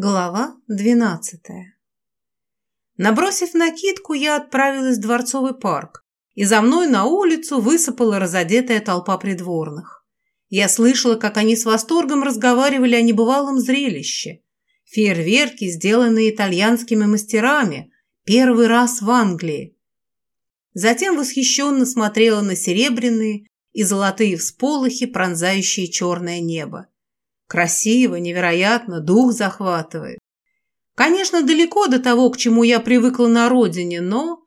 Глава двенадцатая Набросив накидку, я отправилась в Дворцовый парк, и за мной на улицу высыпала разодетая толпа придворных. Я слышала, как они с восторгом разговаривали о небывалом зрелище. Фейерверки, сделанные итальянскими мастерами, первый раз в Англии. Затем восхищенно смотрела на серебряные и золотые всполохи, пронзающие черное небо. Красиво, невероятно, дух захватывает. Конечно, далеко до того, к чему я привыкла на родине, но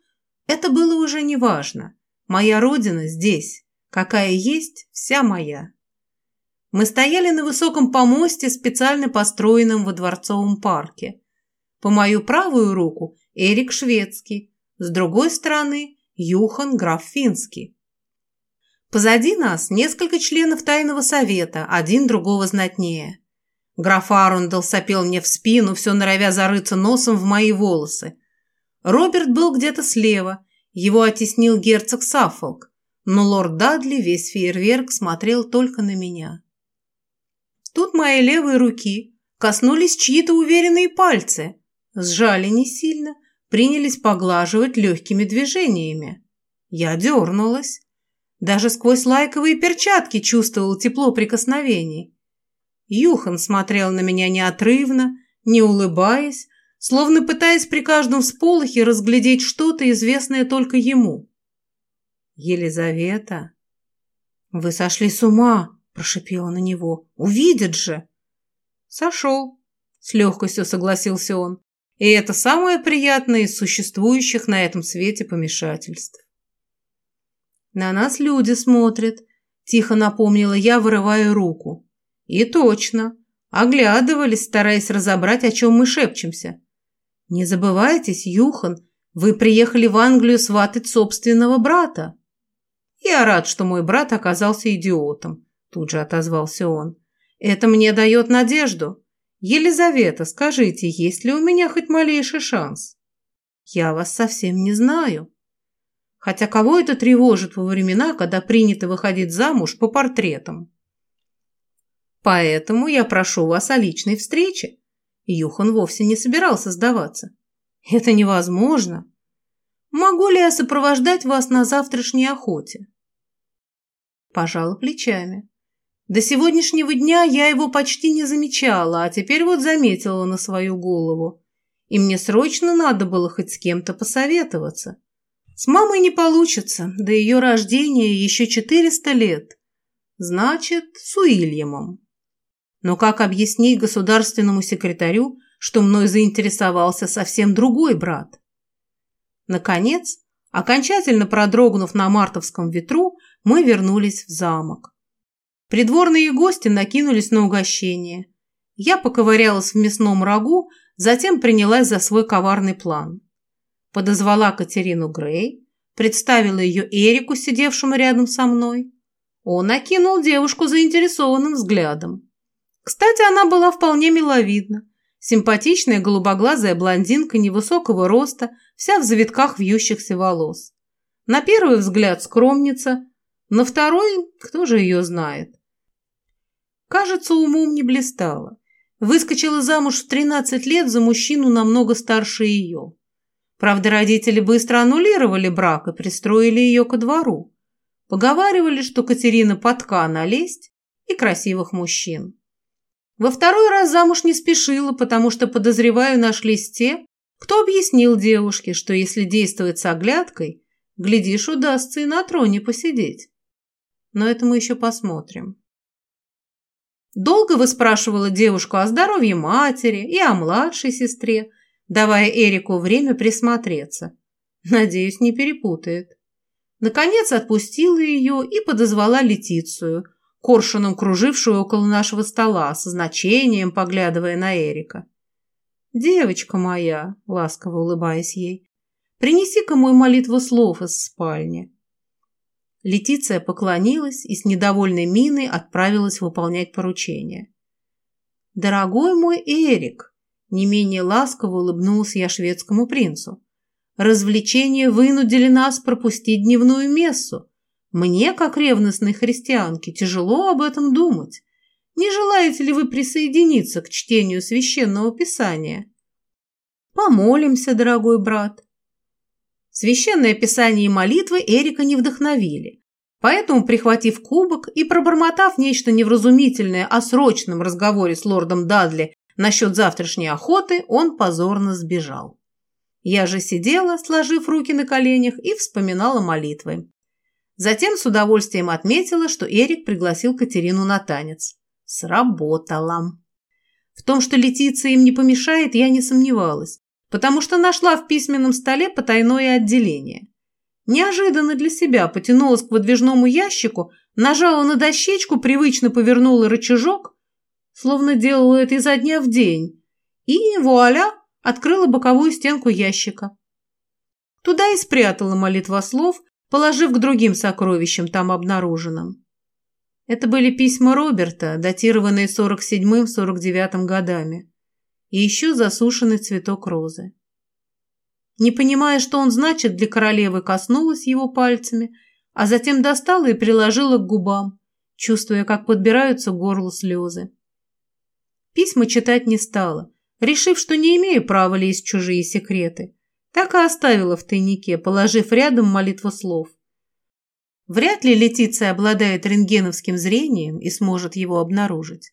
это было уже не важно. Моя родина здесь, какая есть, вся моя. Мы стояли на высоком помосте, специально построенном во дворцовом парке. По мою правую руку Эрик Шведский, с другой стороны Юхан граф Финский. Позади нас несколько членов тайного совета, один другого знатнее. Граф Арундел сопел мне в спину, все норовя зарыться носом в мои волосы. Роберт был где-то слева, его оттеснил герцог Саффолк, но лорд Дадли весь фейерверк смотрел только на меня. Тут мои левые руки коснулись чьи-то уверенные пальцы, сжали не сильно, принялись поглаживать легкими движениями. Я дернулась. Даже сквозь лайковые перчатки чувствовал тепло прикосновений. Юхан смотрел на меня неотрывно, не улыбаясь, словно пытаясь при каждом всполохе разглядеть что-то, известное только ему. «Елизавета!» «Вы сошли с ума!» – прошипела на него. «Увидят же!» «Сошел!» – с легкостью согласился он. «И это самое приятное из существующих на этом свете помешательств». «На нас люди смотрят», – тихо напомнила я, вырывая руку. «И точно. Оглядывались, стараясь разобрать, о чем мы шепчемся. Не забывайтесь, Юхан, вы приехали в Англию сватать собственного брата». «Я рад, что мой брат оказался идиотом», – тут же отозвался он. «Это мне дает надежду. Елизавета, скажите, есть ли у меня хоть малейший шанс?» «Я вас совсем не знаю», Хотя кого это тревожит во времена, когда принято выходить замуж по портретам? Поэтому я прошу вас о личной встрече. Юхан вовсе не собирался сдаваться. Это невозможно. Могу ли я сопровождать вас на завтрашней охоте? Пожала плечами. До сегодняшнего дня я его почти не замечала, а теперь вот заметила на свою голову. И мне срочно надо было хоть с кем-то посоветоваться. С мамой не получится, до ее рождения еще 400 лет. Значит, с Уильямом. Но как объяснить государственному секретарю, что мной заинтересовался совсем другой брат? Наконец, окончательно продрогнув на мартовском ветру, мы вернулись в замок. Придворные гости накинулись на угощение. Я поковырялась в мясном рагу, затем принялась за свой коварный план подозвала Катерину Грей, представила ее Эрику, сидевшему рядом со мной. Он окинул девушку заинтересованным взглядом. Кстати, она была вполне миловидна. Симпатичная голубоглазая блондинка невысокого роста, вся в завитках вьющихся волос. На первый взгляд скромница, на второй кто же ее знает. Кажется, умом не блистала. Выскочила замуж в 13 лет за мужчину намного старше ее. Правда, родители быстро аннулировали брак и пристроили ее ко двору. Поговаривали, что Катерина подка налезть и красивых мужчин. Во второй раз замуж не спешила, потому что, подозреваю, нашлись те, кто объяснил девушке, что если действовать с оглядкой, глядишь, удастся и на троне посидеть. Но это мы еще посмотрим. Долго выспрашивала девушку о здоровье матери и о младшей сестре, давая Эрику время присмотреться. Надеюсь, не перепутает. Наконец отпустила ее и подозвала Летицию, коршуном кружившую около нашего стола, со значением поглядывая на Эрика. «Девочка моя», — ласково улыбаясь ей, — «принеси-ка мой молитву слов из спальни». Летиция поклонилась и с недовольной миной отправилась выполнять поручение. «Дорогой мой Эрик», не менее ласково улыбнулся я шведскому принцу. Развлечения вынудили нас пропустить дневную мессу. Мне, как ревностной христианке, тяжело об этом думать. Не желаете ли вы присоединиться к чтению священного писания? Помолимся, дорогой брат. Священное писание и молитвы Эрика не вдохновили. Поэтому, прихватив кубок и пробормотав нечто невразумительное о срочном разговоре с лордом Дадли насчет завтрашней охоты, он позорно сбежал. Я же сидела, сложив руки на коленях, и вспоминала молитвы. Затем с удовольствием отметила, что Эрик пригласил Катерину на танец. Сработало. В том, что Летиция им не помешает, я не сомневалась, потому что нашла в письменном столе потайное отделение. Неожиданно для себя потянулась к выдвижному ящику, нажала на дощечку, привычно повернула рычажок, словно делала это изо дня в день, и, вуаля, открыла боковую стенку ящика. Туда и спрятала молитвослов, положив к другим сокровищам там обнаруженным. Это были письма Роберта, датированные 47-49 годами, и еще засушенный цветок розы. Не понимая, что он значит для королевы, коснулась его пальцами, а затем достала и приложила к губам, чувствуя, как подбираются к горлу слезы. Письма читать не стала, решив, что не имею права лезть в чужие секреты. Так и оставила в тайнике, положив рядом молитву слов. Вряд ли Летиция обладает рентгеновским зрением и сможет его обнаружить.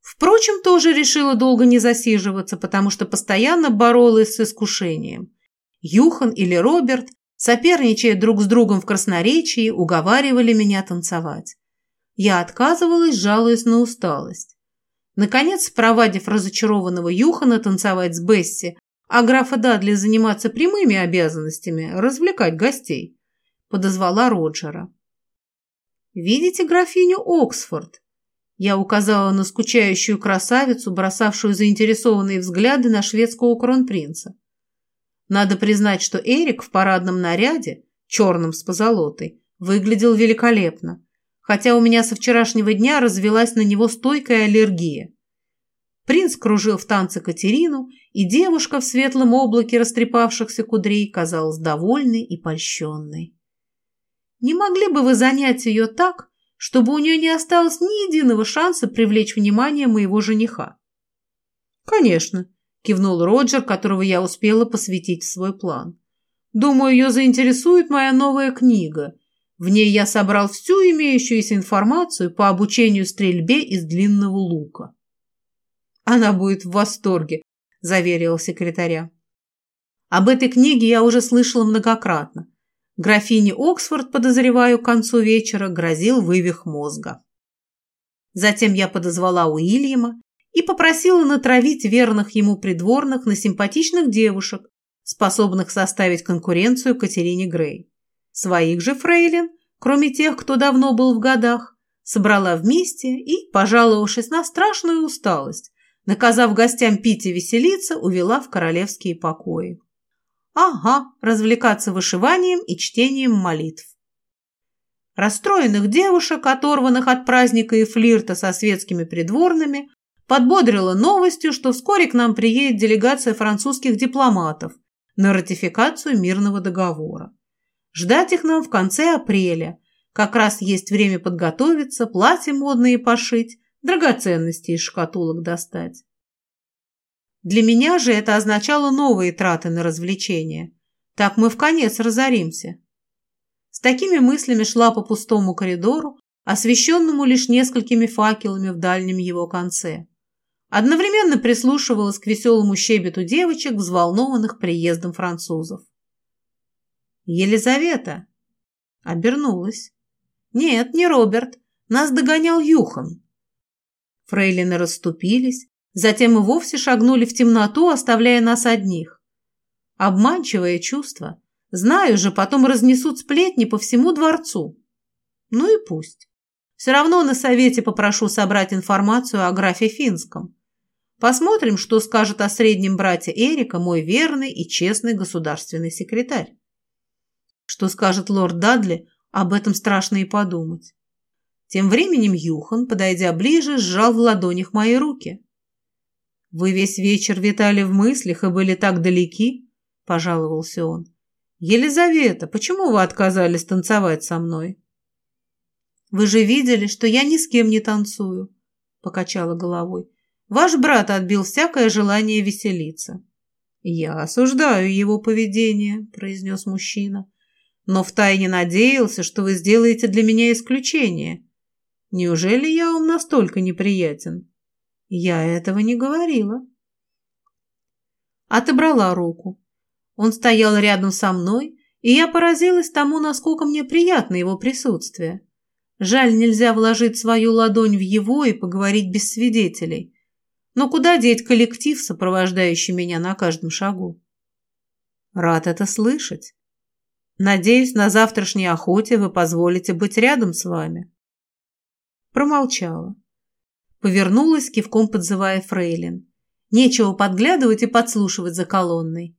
Впрочем, тоже решила долго не засиживаться, потому что постоянно боролась с искушением. Юхан или Роберт, соперничая друг с другом в красноречии, уговаривали меня танцевать. Я отказывалась, жалуясь на усталость. Наконец, проводив разочарованного Юхана танцевать с Бесси, а графа Дадли заниматься прямыми обязанностями, развлекать гостей, подозвала Роджера. «Видите графиню Оксфорд?» Я указала на скучающую красавицу, бросавшую заинтересованные взгляды на шведского кронпринца. Надо признать, что Эрик в парадном наряде, черном с позолотой, выглядел великолепно хотя у меня со вчерашнего дня развелась на него стойкая аллергия. Принц кружил в танце Катерину, и девушка в светлом облаке растрепавшихся кудрей казалась довольной и польщенной. Не могли бы вы занять ее так, чтобы у нее не осталось ни единого шанса привлечь внимание моего жениха? Конечно, кивнул Роджер, которого я успела посвятить в свой план. Думаю, ее заинтересует моя новая книга – в ней я собрал всю имеющуюся информацию по обучению стрельбе из длинного лука. Она будет в восторге, заверил секретаря. Об этой книге я уже слышала многократно. Графине Оксфорд, подозреваю, к концу вечера грозил вывих мозга. Затем я подозвала Уильяма и попросила натравить верных ему придворных на симпатичных девушек, способных составить конкуренцию Катерине Грей. Своих же фрейлин, кроме тех, кто давно был в годах, собрала вместе и, пожаловавшись на страшную усталость, наказав гостям пить и веселиться, увела в королевские покои. Ага, развлекаться вышиванием и чтением молитв. Расстроенных девушек, оторванных от праздника и флирта со светскими придворными, подбодрила новостью, что вскоре к нам приедет делегация французских дипломатов на ратификацию мирного договора. Ждать их нам в конце апреля. Как раз есть время подготовиться, платья модные пошить, драгоценности из шкатулок достать. Для меня же это означало новые траты на развлечения. Так мы в конец разоримся. С такими мыслями шла по пустому коридору, освещенному лишь несколькими факелами в дальнем его конце. Одновременно прислушивалась к веселому щебету девочек, взволнованных приездом французов. «Елизавета!» Обернулась. «Нет, не Роберт. Нас догонял Юхан». Фрейлины расступились, затем и вовсе шагнули в темноту, оставляя нас одних. Обманчивое чувство. Знаю же, потом разнесут сплетни по всему дворцу. Ну и пусть. Все равно на совете попрошу собрать информацию о графе Финском. Посмотрим, что скажет о среднем брате Эрика мой верный и честный государственный секретарь. Что скажет лорд Дадли, об этом страшно и подумать. Тем временем Юхан, подойдя ближе, сжал в ладонях мои руки. «Вы весь вечер витали в мыслях и были так далеки», — пожаловался он. «Елизавета, почему вы отказались танцевать со мной?» «Вы же видели, что я ни с кем не танцую». покачала головой. Ваш брат отбил всякое желание веселиться. Я осуждаю его поведение, произнес мужчина. Но втайне надеялся, что вы сделаете для меня исключение. Неужели я вам настолько неприятен? Я этого не говорила. Отобрала руку. Он стоял рядом со мной, и я поразилась тому, насколько мне приятно его присутствие. Жаль, нельзя вложить свою ладонь в его и поговорить без свидетелей. Но куда деть коллектив, сопровождающий меня на каждом шагу? Рад это слышать. Надеюсь, на завтрашней охоте вы позволите быть рядом с вами. Промолчала. Повернулась, кивком подзывая Фрейлин. Нечего подглядывать и подслушивать за колонной.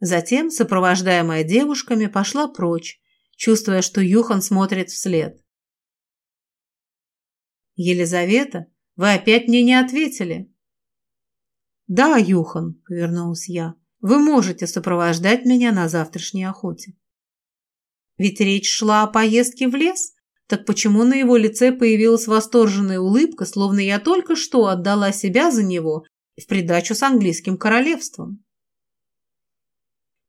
Затем, сопровождаемая девушками, пошла прочь, чувствуя, что Юхан смотрит вслед. «Елизавета, вы опять мне не ответили?» «Да, Юхан», — повернулась я, — «вы можете сопровождать меня на завтрашней охоте». Ведь речь шла о поездке в лес, так почему на его лице появилась восторженная улыбка, словно я только что отдала себя за него в придачу с английским королевством?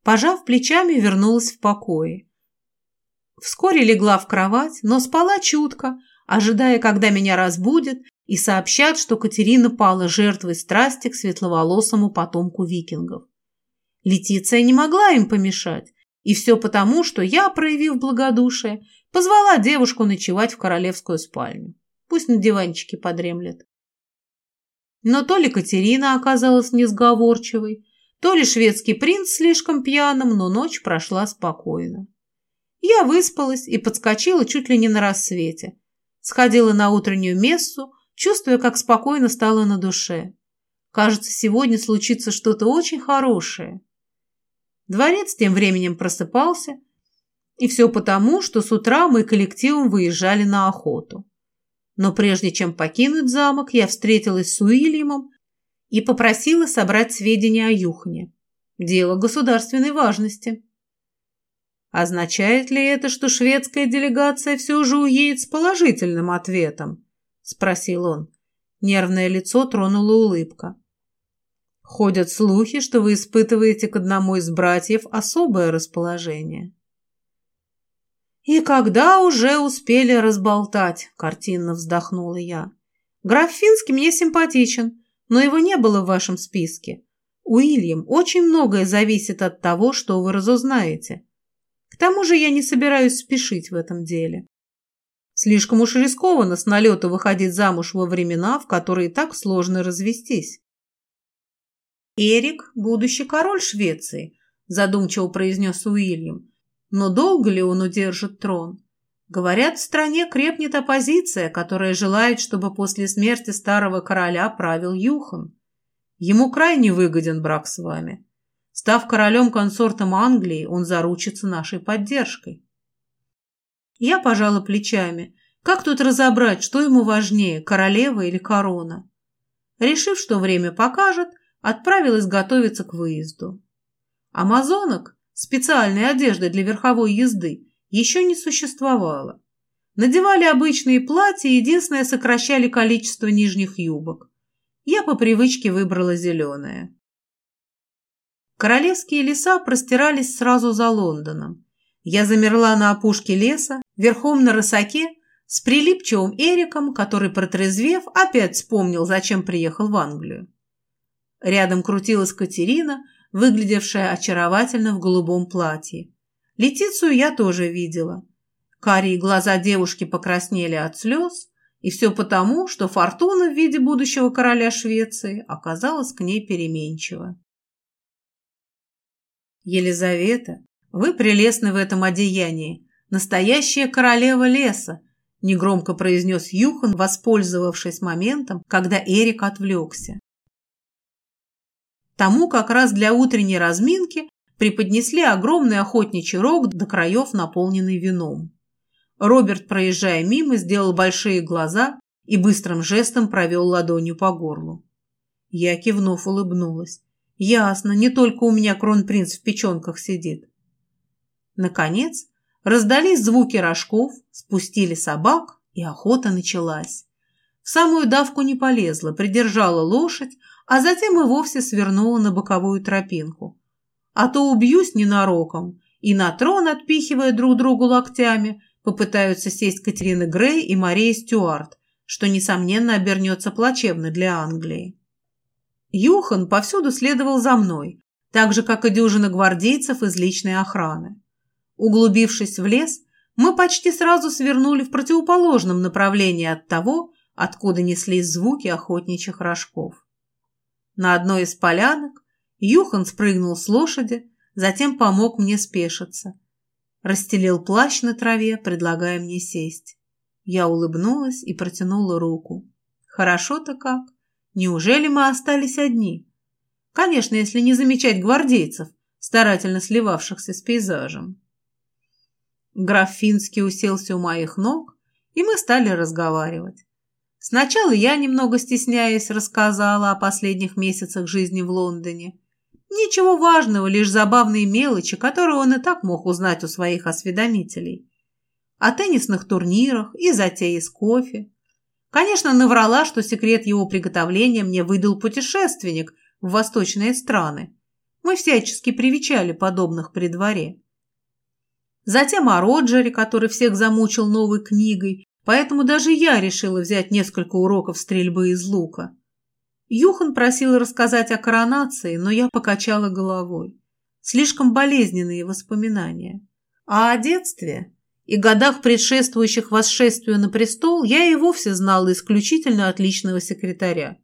Пожав плечами, вернулась в покое. Вскоре легла в кровать, но спала чутко, ожидая, когда меня разбудят и сообщат, что Катерина пала жертвой страсти к светловолосому потомку викингов. Летиция не могла им помешать, и все потому, что я, проявив благодушие, позвала девушку ночевать в королевскую спальню. Пусть на диванчике подремлет. Но то ли Катерина оказалась несговорчивой, то ли шведский принц слишком пьяным, но ночь прошла спокойно. Я выспалась и подскочила чуть ли не на рассвете. Сходила на утреннюю мессу, чувствуя, как спокойно стало на душе. Кажется, сегодня случится что-то очень хорошее. Дворец тем временем просыпался, и все потому, что с утра мы коллективом выезжали на охоту. Но прежде чем покинуть замок, я встретилась с Уильямом и попросила собрать сведения о Юхне. Дело государственной важности. Означает ли это, что шведская делегация все же уедет с положительным ответом? Спросил он. Нервное лицо тронула улыбка. Ходят слухи, что вы испытываете к одному из братьев особое расположение. И когда уже успели разболтать, картинно вздохнула я. Граф Финский мне симпатичен, но его не было в вашем списке. Уильям, очень многое зависит от того, что вы разузнаете. К тому же я не собираюсь спешить в этом деле. Слишком уж рискованно с налета выходить замуж во времена, в которые так сложно развестись. «Эрик – будущий король Швеции», – задумчиво произнес Уильям. «Но долго ли он удержит трон? Говорят, в стране крепнет оппозиция, которая желает, чтобы после смерти старого короля правил Юхан. Ему крайне выгоден брак с вами. Став королем-консортом Англии, он заручится нашей поддержкой». Я пожала плечами. Как тут разобрать, что ему важнее, королева или корона? Решив, что время покажет, отправилась готовиться к выезду. Амазонок, специальной одежды для верховой езды, еще не существовало. Надевали обычные платья, единственное сокращали количество нижних юбок. Я по привычке выбрала зеленое. Королевские леса простирались сразу за Лондоном. Я замерла на опушке леса, верхом на рысаке, с прилипчивым Эриком, который, протрезвев, опять вспомнил, зачем приехал в Англию. Рядом крутилась Катерина, выглядевшая очаровательно в голубом платье. Летицию я тоже видела. Карие глаза девушки покраснели от слез, и все потому, что фортуна в виде будущего короля Швеции оказалась к ней переменчива. «Елизавета, вы прелестны в этом одеянии, настоящая королева леса», негромко произнес Юхан, воспользовавшись моментом, когда Эрик отвлекся. Тому как раз для утренней разминки преподнесли огромный охотничий рог до краев, наполненный вином. Роберт, проезжая мимо, сделал большие глаза и быстрым жестом провел ладонью по горлу. Я, кивнув, улыбнулась. Ясно, не только у меня кронпринц в печенках сидит. Наконец, раздались звуки рожков, спустили собак, и охота началась. в самую давку не полезла, придержала лошадь, а затем и вовсе свернула на боковую тропинку. А то убьюсь ненароком, и на трон, отпихивая друг другу локтями, попытаются сесть Катерина Грей и Мария Стюарт, что, несомненно, обернется плачевно для Англии. Юхан повсюду следовал за мной, так же, как и дюжина гвардейцев из личной охраны. Углубившись в лес, мы почти сразу свернули в противоположном направлении от того, откуда неслись звуки охотничьих рожков. На одной из полянок Юхан спрыгнул с лошади, затем помог мне спешиться. Расстелил плащ на траве, предлагая мне сесть. Я улыбнулась и протянула руку. Хорошо-то как. Неужели мы остались одни? Конечно, если не замечать гвардейцев, старательно сливавшихся с пейзажем. Граф Финский уселся у моих ног, и мы стали разговаривать. Сначала я, немного стесняясь, рассказала о последних месяцах жизни в Лондоне. Ничего важного, лишь забавные мелочи, которые он и так мог узнать у своих осведомителей. О теннисных турнирах и затее с кофе. Конечно, наврала, что секрет его приготовления мне выдал путешественник в восточные страны. Мы всячески привечали подобных при дворе. Затем о Роджере, который всех замучил новой книгой, поэтому даже я решила взять несколько уроков стрельбы из лука. Юхан просил рассказать о коронации, но я покачала головой. Слишком болезненные воспоминания. А о детстве и годах, предшествующих восшествию на престол, я и вовсе знала исключительно от личного секретаря.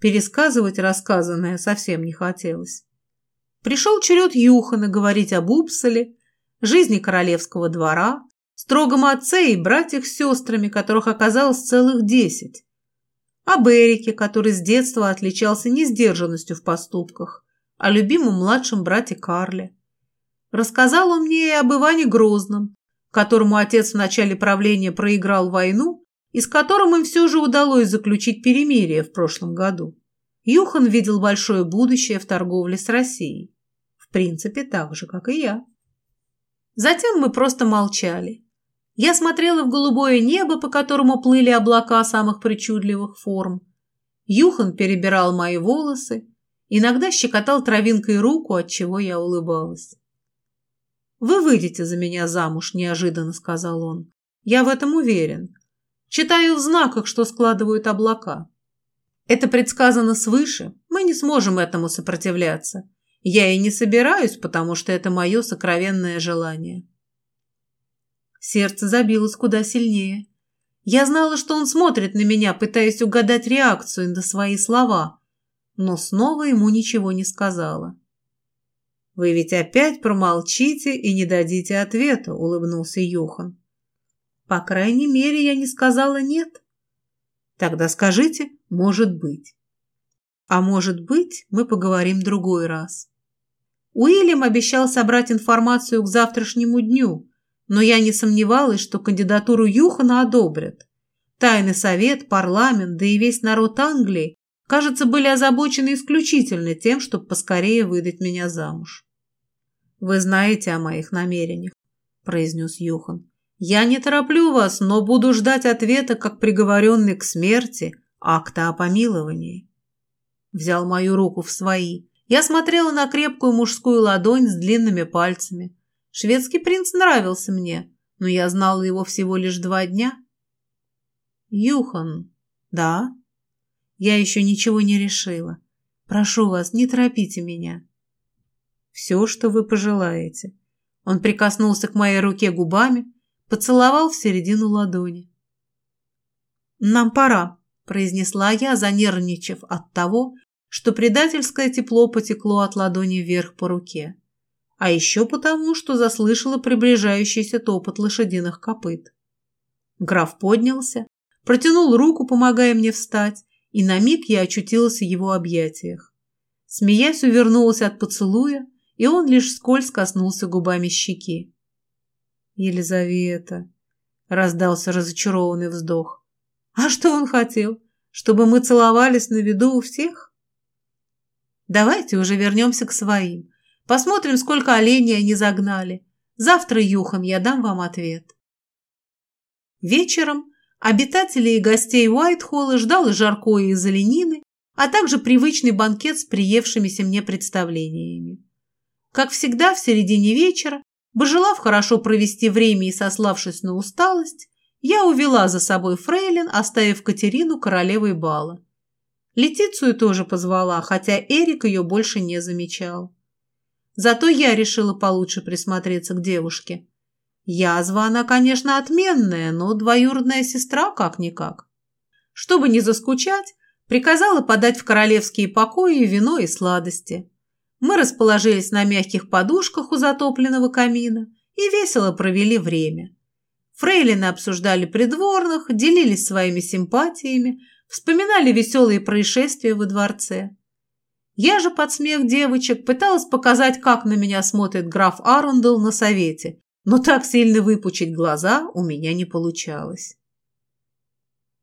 Пересказывать рассказанное совсем не хотелось. Пришел черед Юхана говорить об Упсале, жизни королевского двора, строгом отце и братьях с сестрами, которых оказалось целых десять. Об Эрике, который с детства отличался несдержанностью в поступках, о любимом младшем брате Карле. Рассказал он мне и об Иване Грозном, которому отец в начале правления проиграл войну и с которым им все же удалось заключить перемирие в прошлом году. Юхан видел большое будущее в торговле с Россией. В принципе, так же, как и я. Затем мы просто молчали. Я смотрела в голубое небо, по которому плыли облака самых причудливых форм. Юхан перебирал мои волосы, иногда щекотал травинкой руку, от чего я улыбалась. «Вы выйдете за меня замуж», – неожиданно сказал он. «Я в этом уверен. Читаю в знаках, что складывают облака. Это предсказано свыше, мы не сможем этому сопротивляться. Я и не собираюсь, потому что это мое сокровенное желание. Сердце забилось куда сильнее. Я знала, что он смотрит на меня, пытаясь угадать реакцию на свои слова, но снова ему ничего не сказала. «Вы ведь опять промолчите и не дадите ответа», — улыбнулся Юхан. «По крайней мере, я не сказала «нет». Тогда скажите «может быть». А может быть, мы поговорим другой раз. Уильям обещал собрать информацию к завтрашнему дню, но я не сомневалась, что кандидатуру Юхана одобрят. Тайный совет, парламент, да и весь народ Англии, кажется, были озабочены исключительно тем, чтобы поскорее выдать меня замуж. «Вы знаете о моих намерениях», – произнес Юхан. «Я не тороплю вас, но буду ждать ответа, как приговоренный к смерти, акта о помиловании». Взял мою руку в свои – я смотрела на крепкую мужскую ладонь с длинными пальцами. Шведский принц нравился мне, но я знала его всего лишь два дня. Юхан, да? Я еще ничего не решила. Прошу вас, не торопите меня. Все, что вы пожелаете. Он прикоснулся к моей руке губами, поцеловал в середину ладони. «Нам пора», – произнесла я, занервничав от того, что предательское тепло потекло от ладони вверх по руке. А еще потому, что заслышала приближающийся топот лошадиных копыт. Граф поднялся, протянул руку, помогая мне встать, и на миг я очутилась в его объятиях. Смеясь, увернулась от поцелуя, и он лишь скользь коснулся губами щеки. «Елизавета!» — раздался разочарованный вздох. «А что он хотел? Чтобы мы целовались на виду у всех?» Давайте уже вернемся к своим. Посмотрим, сколько оленей они загнали. Завтра, Юхан, я дам вам ответ. Вечером Обитателей и гостей Уайтхолла ждал и жаркое из оленины, а также привычный банкет с приевшимися мне представлениями. Как всегда, в середине вечера, пожелав хорошо провести время и сославшись на усталость, я увела за собой фрейлин, оставив Катерину королевой бала. Летицию тоже позвала, хотя Эрик ее больше не замечал. Зато я решила получше присмотреться к девушке. Язва она, конечно, отменная, но двоюродная сестра как-никак. Чтобы не заскучать, приказала подать в королевские покои вино и сладости. Мы расположились на мягких подушках у затопленного камина и весело провели время. Фрейлины обсуждали придворных, делились своими симпатиями, вспоминали веселые происшествия во дворце. Я же под смех девочек пыталась показать, как на меня смотрит граф Арундел на совете, но так сильно выпучить глаза у меня не получалось.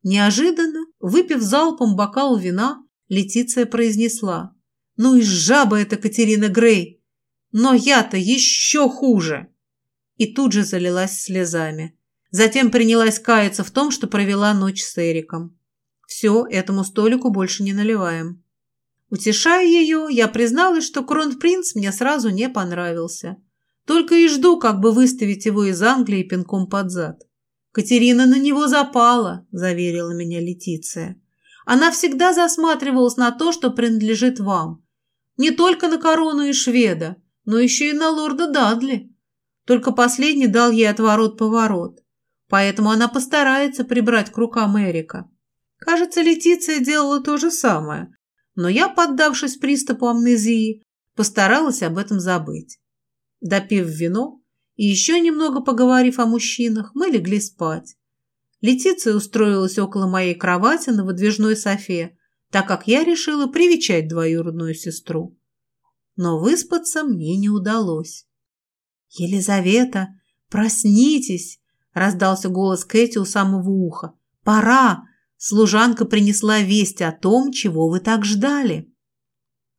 Неожиданно, выпив залпом бокал вина, Летиция произнесла. «Ну и жаба эта Катерина Грей! Но я-то еще хуже!» И тут же залилась слезами. Затем принялась каяться в том, что провела ночь с Эриком. Все, этому столику больше не наливаем. Утешая ее, я призналась, что кронпринц мне сразу не понравился. Только и жду, как бы выставить его из Англии пинком под зад. «Катерина на него запала», – заверила меня Летиция. «Она всегда засматривалась на то, что принадлежит вам. Не только на корону и шведа, но еще и на лорда Дадли. Только последний дал ей отворот-поворот поэтому она постарается прибрать к рукам Эрика. Кажется, Летиция делала то же самое, но я, поддавшись приступу амнезии, постаралась об этом забыть. Допив вино и еще немного поговорив о мужчинах, мы легли спать. Летиция устроилась около моей кровати на выдвижной софе, так как я решила привечать двоюродную сестру. Но выспаться мне не удалось. «Елизавета, проснитесь!» раздался голос Кэти у самого уха. «Пора! Служанка принесла весть о том, чего вы так ждали».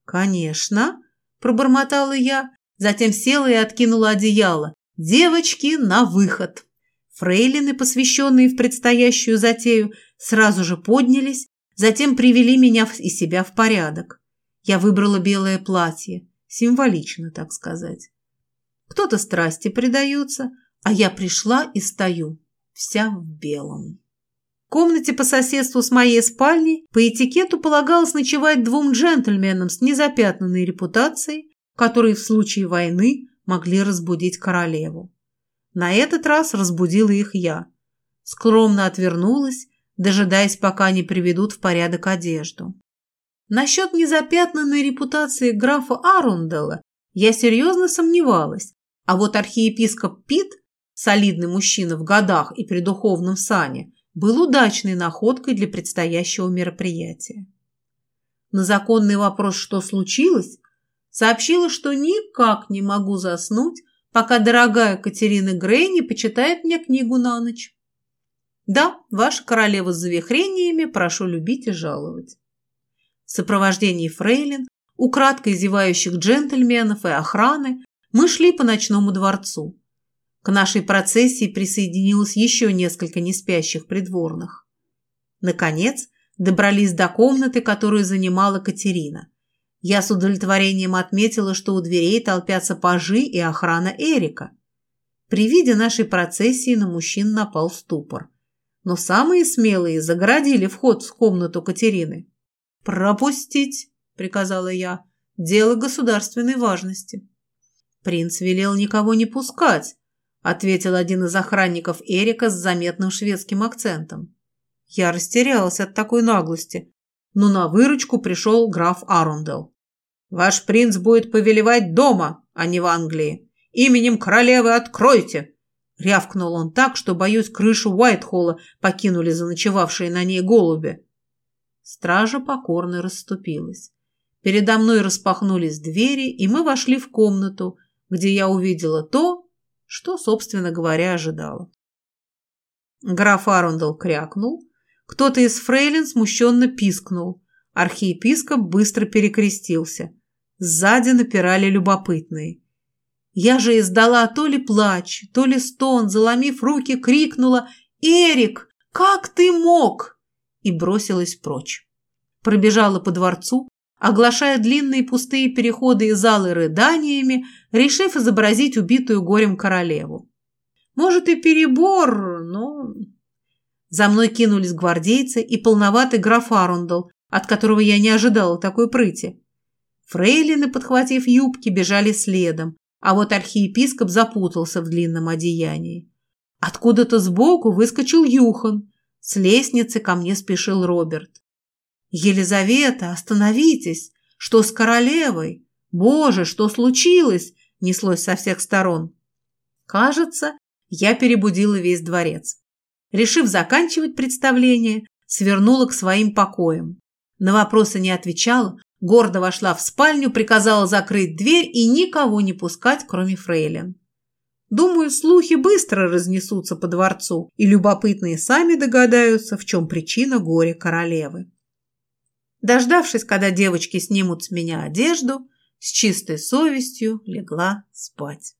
«Конечно», – пробормотала я, затем села и откинула одеяло. «Девочки, на выход!» Фрейлины, посвященные в предстоящую затею, сразу же поднялись, затем привели меня и себя в порядок. Я выбрала белое платье, символично, так сказать. Кто-то страсти предается, а я пришла и стою, вся в белом. Комнате по соседству с моей спальней по этикету полагалось ночевать двум джентльменам с незапятнанной репутацией, которые в случае войны могли разбудить королеву. На этот раз разбудила их я. Скромно отвернулась, дожидаясь, пока они приведут в порядок одежду. Насчет незапятнанной репутации графа Арундела я серьезно сомневалась, а вот архиепископ Пит солидный мужчина в годах и при духовном сане, был удачной находкой для предстоящего мероприятия. На законный вопрос, что случилось, сообщила, что никак не могу заснуть, пока дорогая Катерина Грей не почитает мне книгу на ночь. Да, ваша королева с завихрениями, прошу любить и жаловать. В сопровождении фрейлин, украдкой зевающих джентльменов и охраны мы шли по ночному дворцу. К нашей процессии присоединилось еще несколько неспящих придворных. Наконец, добрались до комнаты, которую занимала Катерина. Я с удовлетворением отметила, что у дверей толпятся пажи и охрана Эрика. При виде нашей процессии на мужчин напал ступор. Но самые смелые загородили вход в комнату Катерины. «Пропустить!» – приказала я. «Дело государственной важности». Принц велел никого не пускать, ответил один из охранников Эрика с заметным шведским акцентом. Я растерялась от такой наглости, но на выручку пришел граф Арундел. «Ваш принц будет повелевать дома, а не в Англии. Именем королевы откройте!» Рявкнул он так, что, боюсь, крышу Уайтхолла покинули заночевавшие на ней голуби. Стража покорно расступилась. Передо мной распахнулись двери, и мы вошли в комнату, где я увидела то, что, собственно говоря, ожидала. Граф Арундел крякнул, кто-то из фрейлин смущенно пискнул, архиепископ быстро перекрестился. Сзади напирали любопытные. Я же издала то ли плач, то ли стон, заломив руки, крикнула «Эрик! Как ты мог?» и бросилась прочь. Пробежала по дворцу, оглашая длинные пустые переходы и залы рыданиями, решив изобразить убитую горем королеву. Может и перебор, но... За мной кинулись гвардейцы и полноватый граф Арундал, от которого я не ожидала такой прыти. Фрейлины, подхватив юбки, бежали следом, а вот архиепископ запутался в длинном одеянии. Откуда-то сбоку выскочил Юхан. С лестницы ко мне спешил Роберт. «Елизавета, остановитесь! Что с королевой? Боже, что случилось?» неслось со всех сторон. Кажется, я перебудила весь дворец. Решив заканчивать представление, свернула к своим покоям. На вопросы не отвечала, гордо вошла в спальню, приказала закрыть дверь и никого не пускать, кроме фрейлин. Думаю, слухи быстро разнесутся по дворцу, и любопытные сами догадаются, в чем причина горя королевы. Дождавшись, когда девочки снимут с меня одежду, с чистой совестью легла спать.